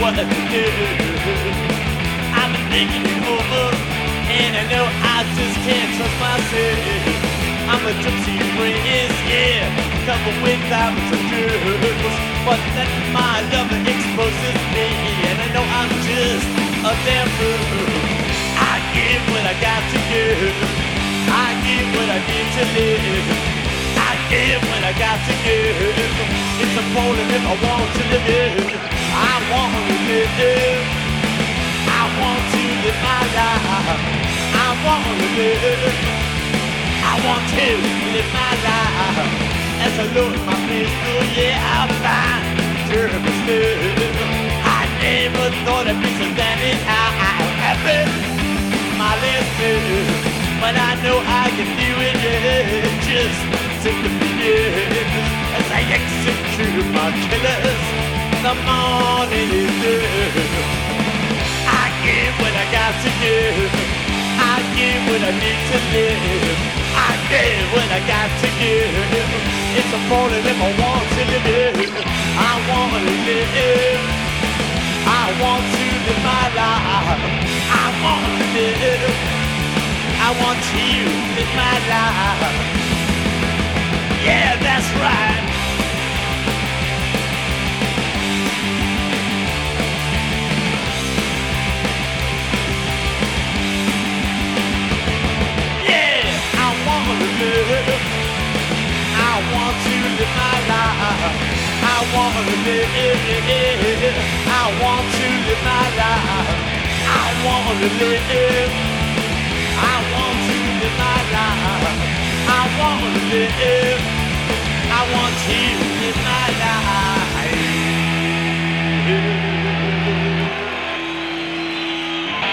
what to do. I'm thinking it over, and I know I just can't trust myself. I'm a gypsy prince, yeah, covered with. But then my lover a damn fool. I give what I got to give. I give what I need to live. I give what I got to give. It's important if I want to live. I want to live. I want to live my life. I want to live. I want to live my life. As I load my pistol, yeah, I find terrible stuff. I never thought I'd be so damn but I know I can do it, yeah. Just take the years as I execute my killers. The morning is due. I give what I got to give. I give what I need to live. I give what I got to give. It's important if I want to live. I want to live. I want to live my life. I want to live. I want you in my life. Yeah, that's right. Yeah, I want to live. I want to live my life. I want to live. I want to live my life. I want to live. only if I want you in my life.